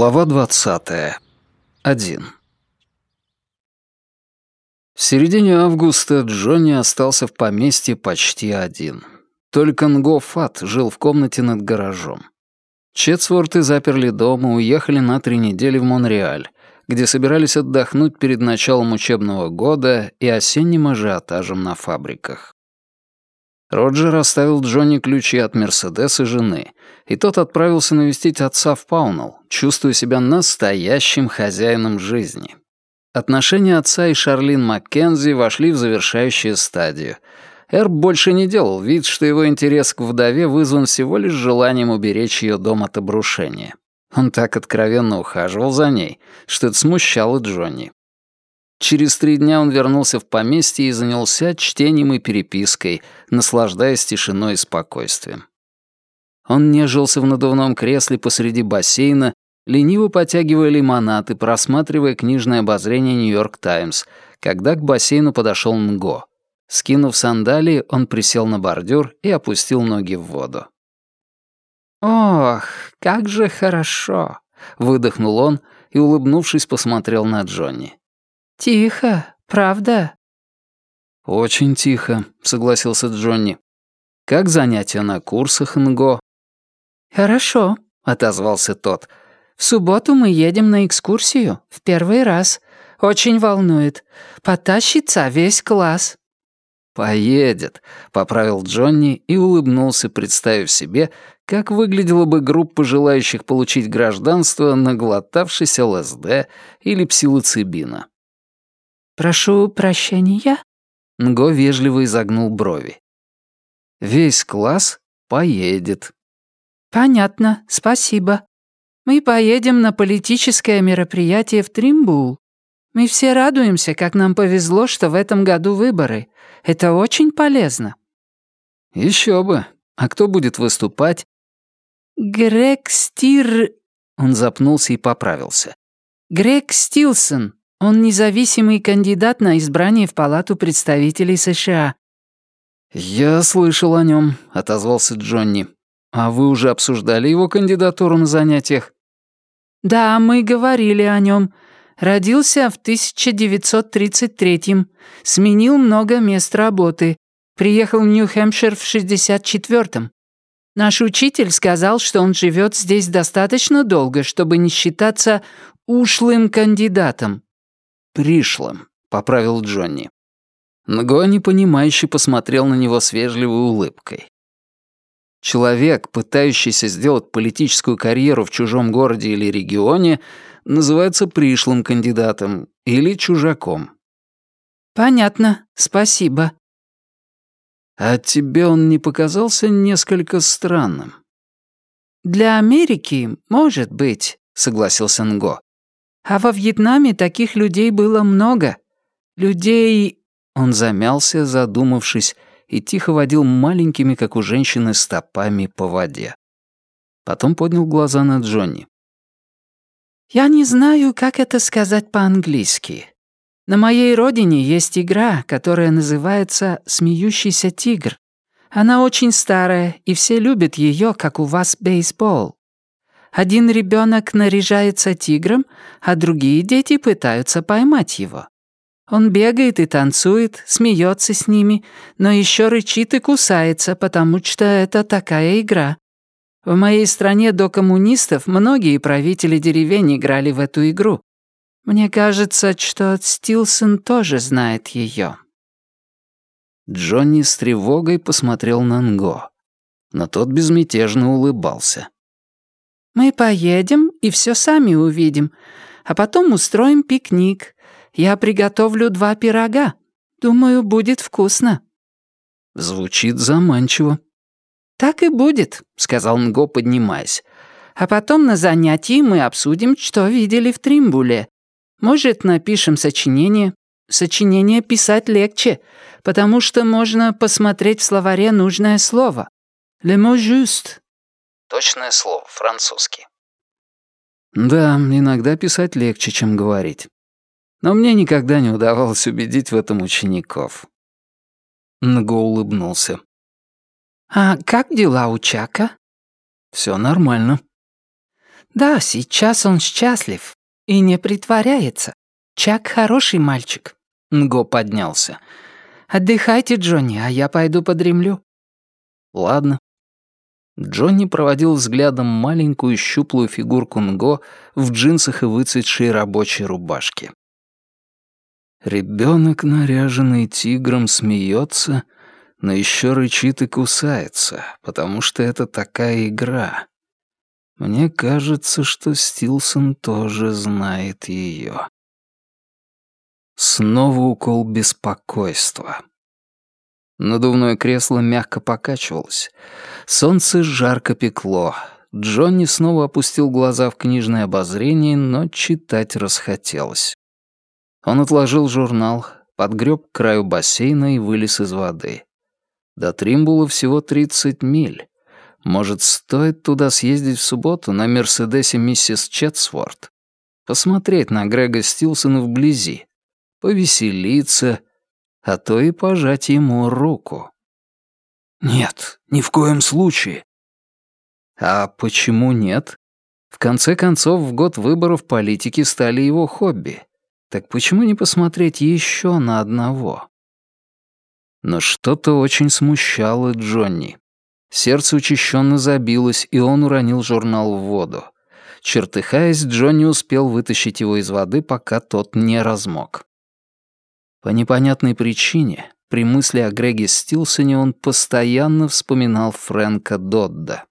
Глава двадцатая. Один. В середине августа Джонни остался в поместье почти один. Только Нго Фат жил в комнате над гаражом. Четсворты заперли дом и уехали на три недели в Монреаль, где собирались отдохнуть перед началом учебного года и осенним ажиотажем на фабриках. Роджер оставил Джонни ключи от Мерседеса жены, и тот отправился навестить отца в Паунелл, чувствуя себя настоящим хозяином жизни. Отношения отца и Шарлин Маккензи вошли в завершающую стадию. Эрб больше не делал вид, что его интерес к вдове вызван всего лишь желанием уберечь ее дом от обрушения. Он так откровенно ухаживал за ней, что это смущало Джонни. Через три дня он вернулся в поместье и занялся чтением и перепиской, наслаждаясь тишиной и спокойствием. Он нежился в надувном кресле посреди бассейна, лениво потягивая лимонад и просматривая книжное обозрение «Нью-Йорк Таймс», когда к бассейну подошел Нго. Скинув сандалии, он присел на бордюр и опустил ноги в воду. «Ох, как же хорошо!» — выдохнул он и, улыбнувшись, посмотрел на Джонни. «Тихо, правда?» «Очень тихо», — согласился Джонни. «Как занятия на курсах, Нго?» «Хорошо», — отозвался тот. «В субботу мы едем на экскурсию, в первый раз. Очень волнует. Потащится весь класс». «Поедет», — поправил Джонни и улыбнулся, представив себе, как выглядела бы группа желающих получить гражданство, наглотавшись ЛСД или псилоцибина. «Прошу прощения?» Нго вежливо изогнул брови. «Весь класс поедет». «Понятно, спасибо. Мы поедем на политическое мероприятие в Тримбул. Мы все радуемся, как нам повезло, что в этом году выборы. Это очень полезно». Еще бы. А кто будет выступать?» «Грег Стир...» Он запнулся и поправился. «Грег Стилсон, он независимый кандидат на избрание в Палату представителей США». «Я слышал о нем», — отозвался Джонни. «А вы уже обсуждали его кандидатуру на занятиях?» «Да, мы говорили о нем. Родился в 1933-м, сменил много мест работы, приехал в Нью-Хэмпшир в 64-м. Наш учитель сказал, что он живет здесь достаточно долго, чтобы не считаться ушлым кандидатом. «Пришлым», — поправил Джонни. Нго непонимающе посмотрел на него с вежливой улыбкой. Человек, пытающийся сделать политическую карьеру в чужом городе или регионе, называется пришлым кандидатом или чужаком. «Понятно, спасибо». «А тебе он не показался несколько странным?» «Для Америки, может быть», — согласился Нго. А во Вьетнаме таких людей было много. Людей...» Он замялся, задумавшись, и тихо водил маленькими, как у женщины, стопами по воде. Потом поднял глаза на Джонни. «Я не знаю, как это сказать по-английски. На моей родине есть игра, которая называется «Смеющийся тигр». Она очень старая, и все любят ее, как у вас бейсбол. Один ребенок наряжается тигром, а другие дети пытаются поймать его. Он бегает и танцует, смеется с ними, но еще рычит и кусается, потому что это такая игра. В моей стране до коммунистов многие правители деревень играли в эту игру. Мне кажется, что Стилсон тоже знает ее. Джонни с тревогой посмотрел на Нго, но тот безмятежно улыбался. Мы поедем и все сами увидим, а потом устроим пикник. Я приготовлю два пирога. Думаю, будет вкусно». Звучит заманчиво. «Так и будет», — сказал Нго, поднимаясь. «А потом на занятии мы обсудим, что видели в Тримбуле. Может, напишем сочинение. Сочинение писать легче, потому что можно посмотреть в словаре нужное слово. «Le mot juste», Точное слово, французский. Да, иногда писать легче, чем говорить. Но мне никогда не удавалось убедить в этом учеников. Нго улыбнулся. «А как дела у Чака?» Все нормально». «Да, сейчас он счастлив и не притворяется. Чак хороший мальчик». Нго поднялся. «Отдыхайте, Джонни, а я пойду подремлю». «Ладно». Джонни проводил взглядом маленькую щуплую фигурку Нго в джинсах и выцветшей рабочей рубашке. Ребенок, наряженный тигром, смеется, но еще рычит и кусается, потому что это такая игра. Мне кажется, что Стилсон тоже знает ее. Снова укол беспокойства. Надувное кресло мягко покачивалось. Солнце жарко пекло. Джонни снова опустил глаза в книжное обозрение, но читать расхотелось. Он отложил журнал, подгреб к краю бассейна и вылез из воды. До Тримбула всего 30 миль. Может, стоит туда съездить в субботу на Мерседесе миссис Четсворт? Посмотреть на Грега Стилсона вблизи. Повеселиться, а то и пожать ему руку. Нет, ни в коем случае. А почему нет? В конце концов, в год выборов политики стали его хобби. Так почему не посмотреть еще на одного? Но что-то очень смущало Джонни. Сердце учащенно забилось, и он уронил журнал в воду. Чертыхаясь, Джонни успел вытащить его из воды, пока тот не размок. По непонятной причине, при мысли о Греге Стилсоне он постоянно вспоминал Фрэнка Додда.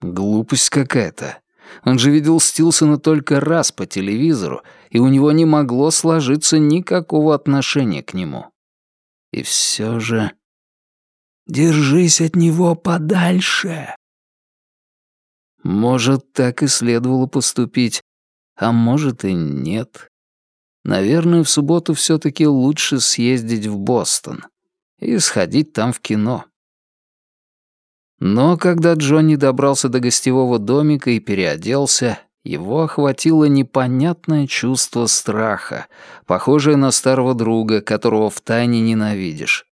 Глупость какая-то. Он же видел Стилсона только раз по телевизору, и у него не могло сложиться никакого отношения к нему. И все же... «Держись от него подальше!» Может, так и следовало поступить, а может и нет. Наверное, в субботу все таки лучше съездить в Бостон и сходить там в кино. Но когда Джонни добрался до гостевого домика и переоделся, его охватило непонятное чувство страха, похожее на старого друга, которого втайне ненавидишь.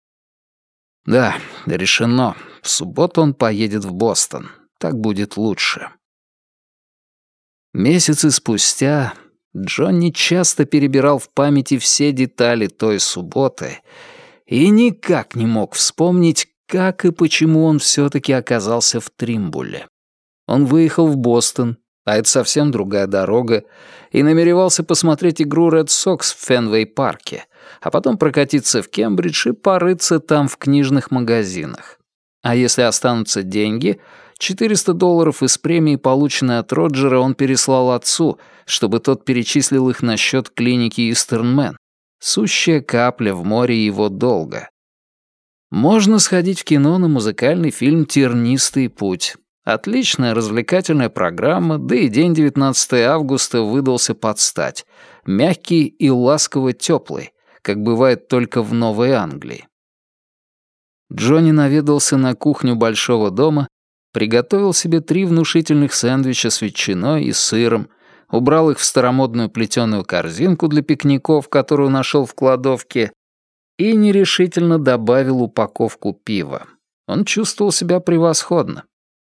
Да, решено. В субботу он поедет в Бостон. Так будет лучше. Месяцы спустя Джонни часто перебирал в памяти все детали той субботы и никак не мог вспомнить, как и почему он все-таки оказался в Тримбуле. Он выехал в Бостон, а это совсем другая дорога, и намеревался посмотреть игру Ред Сокс в Фенвей-парке, а потом прокатиться в Кембридж и порыться там в книжных магазинах. А если останутся деньги, 400 долларов из премии, полученной от Роджера, он переслал отцу, чтобы тот перечислил их на счет клиники Истернмен. Сущая капля в море его долга. Можно сходить в кино на музыкальный фильм «Тернистый путь». Отличная развлекательная программа, да и день 19 августа выдался под стать. Мягкий и ласково теплый, как бывает только в Новой Англии. Джонни наведался на кухню большого дома, приготовил себе три внушительных сэндвича с ветчиной и сыром, убрал их в старомодную плетеную корзинку для пикников, которую нашел в кладовке, и нерешительно добавил упаковку пива. Он чувствовал себя превосходно.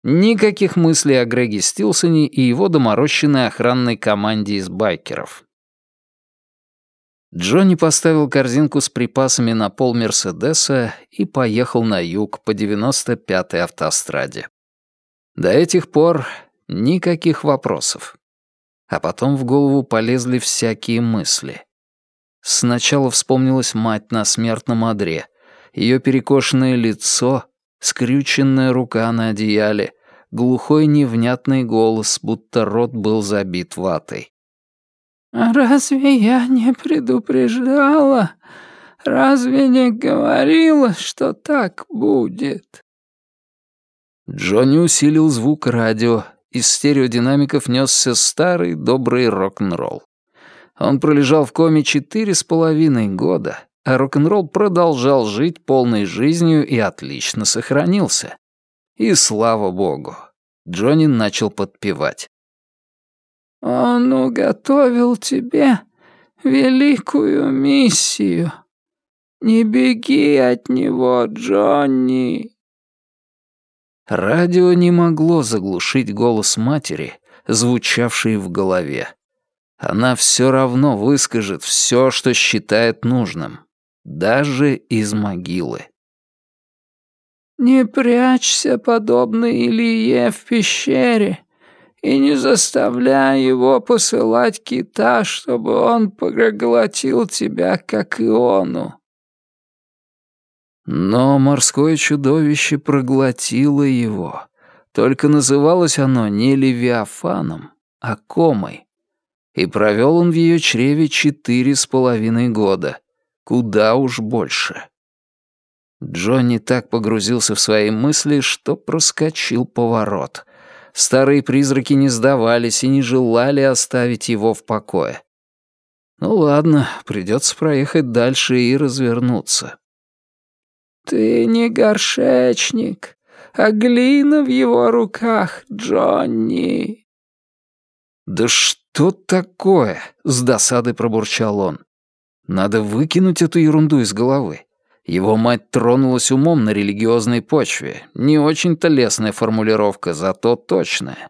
Никаких мыслей о Греге Стилсоне и его доморощенной охранной команде из байкеров. Джонни поставил корзинку с припасами на пол Мерседеса и поехал на юг по 95-й автостраде. До этих пор никаких вопросов. А потом в голову полезли всякие мысли. Сначала вспомнилась мать на смертном одре, ее перекошенное лицо, скрюченная рука на одеяле, глухой невнятный голос, будто рот был забит ватой. «А разве я не предупреждала? Разве не говорила, что так будет?» Джонни усилил звук радио. Из стереодинамиков несся старый добрый рок-н-ролл. Он пролежал в коме четыре с половиной года, а рок-н-ролл продолжал жить полной жизнью и отлично сохранился. И слава богу, Джонни начал подпевать. «Он уготовил тебе великую миссию. Не беги от него, Джонни». Радио не могло заглушить голос матери, звучавшие в голове. Она все равно выскажет все, что считает нужным, даже из могилы. «Не прячься, подобно Илье, в пещере, и не заставляй его посылать кита, чтобы он проглотил тебя, как Иону». Но морское чудовище проглотило его. Только называлось оно не Левиафаном, а Комой и провел он в ее чреве четыре с половиной года. Куда уж больше. Джонни так погрузился в свои мысли, что проскочил поворот. Старые призраки не сдавались и не желали оставить его в покое. Ну ладно, придется проехать дальше и развернуться. «Ты не горшечник, а глина в его руках, Джонни!» «Да что такое?» — с досадой пробурчал он. «Надо выкинуть эту ерунду из головы. Его мать тронулась умом на религиозной почве. Не очень-то лесная формулировка, зато точная.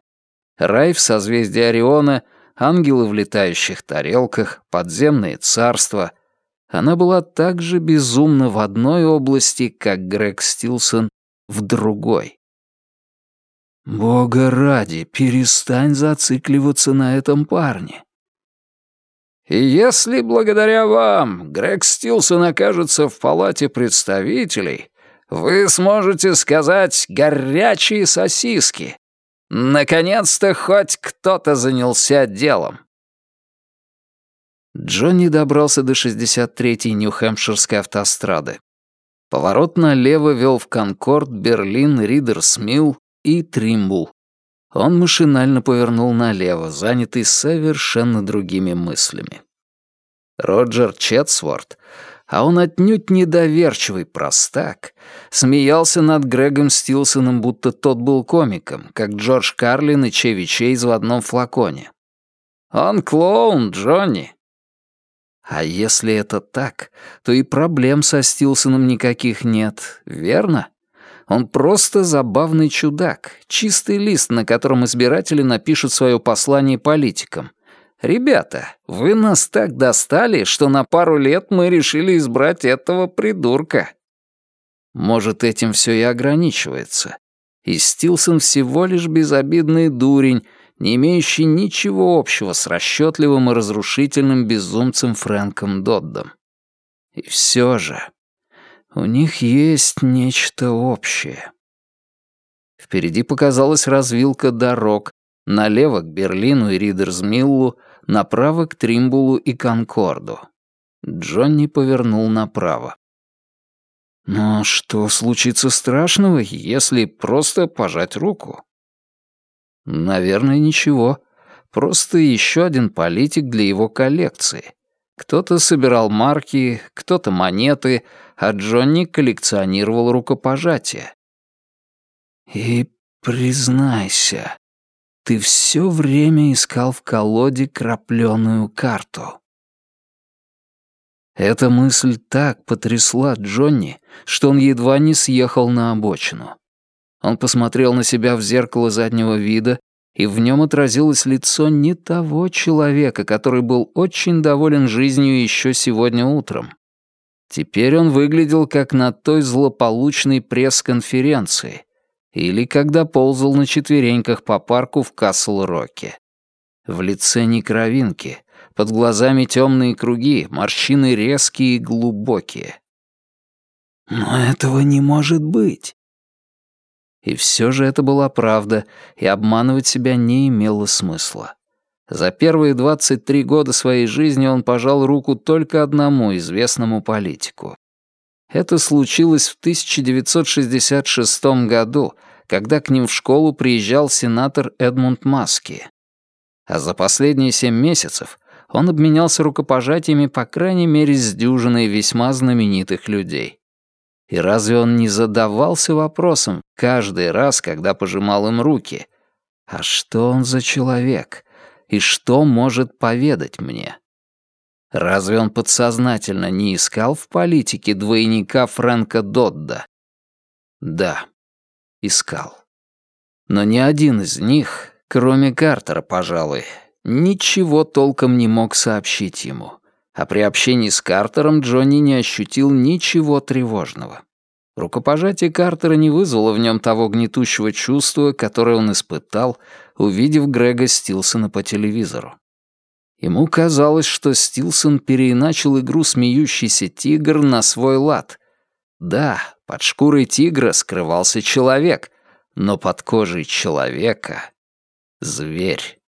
Рай в созвездии Ориона, ангелы в летающих тарелках, подземные царства. Она была так же безумна в одной области, как Грег Стилсон в другой. Бога ради, перестань зацикливаться на этом парне. Если благодаря вам Грег Стилсон окажется в палате представителей, вы сможете сказать «горячие сосиски». Наконец-то хоть кто-то занялся делом. Джонни добрался до 63-й Нью-Хэмпширской автострады. Поворот налево вел в Конкорд, Берлин, Ридерсмилл и Тримбул. Он машинально повернул налево, занятый совершенно другими мыслями. Роджер Четсворт, а он отнюдь недоверчивый простак, смеялся над Грегом Стилсоном, будто тот был комиком, как Джордж Карлин и Чеви Чейз в одном флаконе. «Он клоун, Джонни!» А если это так, то и проблем со Стилсоном никаких нет, верно? Он просто забавный чудак, чистый лист, на котором избиратели напишут свое послание политикам. «Ребята, вы нас так достали, что на пару лет мы решили избрать этого придурка». Может, этим все и ограничивается. И Стилсон всего лишь безобидный дурень, не имеющий ничего общего с расчетливым и разрушительным безумцем Фрэнком Доддом. И все же... У них есть нечто общее. Впереди показалась развилка дорог, налево к Берлину и Ридерсмиллу, направо к Тримбулу и Конкорду. Джонни повернул направо. Но что случится страшного, если просто пожать руку? Наверное, ничего. Просто еще один политик для его коллекции. Кто-то собирал марки, кто-то монеты, а Джонни коллекционировал рукопожатия. И признайся, ты все время искал в колоде крапленую карту. Эта мысль так потрясла Джонни, что он едва не съехал на обочину. Он посмотрел на себя в зеркало заднего вида, и в нем отразилось лицо не того человека, который был очень доволен жизнью еще сегодня утром. Теперь он выглядел как на той злополучной пресс-конференции или когда ползал на четвереньках по парку в Касл-Роке. В лице не кровинки, под глазами темные круги, морщины резкие и глубокие. Но этого не может быть. И все же это была правда, и обманывать себя не имело смысла. За первые 23 года своей жизни он пожал руку только одному известному политику. Это случилось в 1966 году, когда к ним в школу приезжал сенатор Эдмунд Маски. А за последние семь месяцев он обменялся рукопожатиями по крайней мере с дюжиной весьма знаменитых людей. И разве он не задавался вопросом каждый раз, когда пожимал им руки? А что он за человек? и что может поведать мне? Разве он подсознательно не искал в политике двойника Фрэнка Додда? Да, искал. Но ни один из них, Кроме Картера, пожалуй, ничего толком не мог сообщить ему. А при общении с Картером Джонни не ощутил ничего тревожного. Рукопожатие Картера не вызвало в нем того гнетущего чувства, которое он испытал, увидев Грега Стилсона по телевизору. Ему казалось, что Стилсон переиначил игру «Смеющийся тигр» на свой лад. Да, под шкурой тигра скрывался человек, но под кожей человека — зверь.